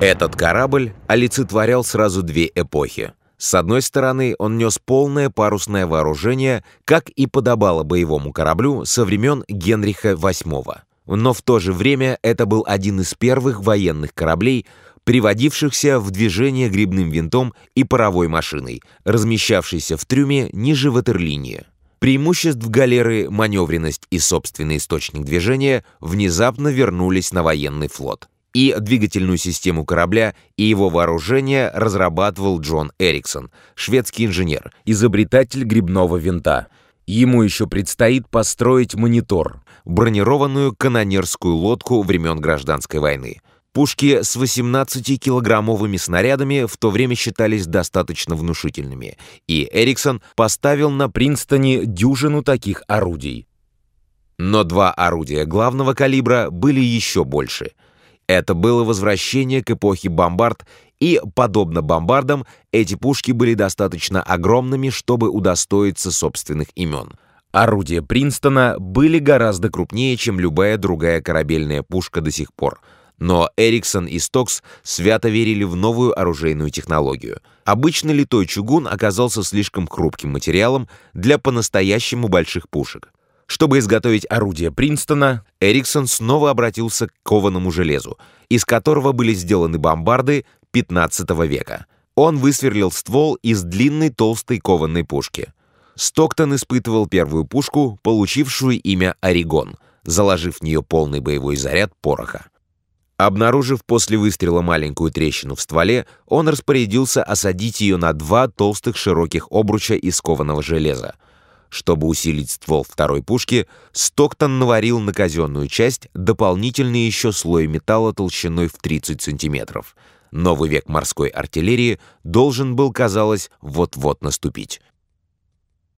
Этот корабль олицетворял сразу две эпохи. С одной стороны, он нес полное парусное вооружение, как и подобало боевому кораблю со времен Генриха VIII. Но в то же время это был один из первых военных кораблей, приводившихся в движение грибным винтом и паровой машиной, размещавшейся в трюме ниже ватерлинии. Преимуществ галеры, маневренность и собственный источник движения внезапно вернулись на военный флот. И двигательную систему корабля и его вооружение разрабатывал Джон Эриксон, шведский инженер, изобретатель грибного винта. Ему еще предстоит построить монитор, бронированную канонерскую лодку времен Гражданской войны. Пушки с 18-килограммовыми снарядами в то время считались достаточно внушительными, и Эриксон поставил на Принстоне дюжину таких орудий. Но два орудия главного калибра были еще больше. Это было возвращение к эпохе бомбард, и, подобно бомбардам, эти пушки были достаточно огромными, чтобы удостоиться собственных имен. Орудия Принстона были гораздо крупнее, чем любая другая корабельная пушка до сих пор — но Эриксон и Стокс свято верили в новую оружейную технологию. Обычный литой чугун оказался слишком хрупким материалом для по-настоящему больших пушек. Чтобы изготовить орудие Принстона, Эриксон снова обратился к кованому железу, из которого были сделаны бомбарды 15 века. Он высверлил ствол из длинной толстой кованой пушки. Стоктон испытывал первую пушку, получившую имя «Орегон», заложив в нее полный боевой заряд пороха. Обнаружив после выстрела маленькую трещину в стволе, он распорядился осадить ее на два толстых широких обруча из кованого железа. Чтобы усилить ствол второй пушки, Стоктон наварил на казенную часть дополнительный еще слой металла толщиной в 30 сантиметров. Новый век морской артиллерии должен был, казалось, вот-вот наступить.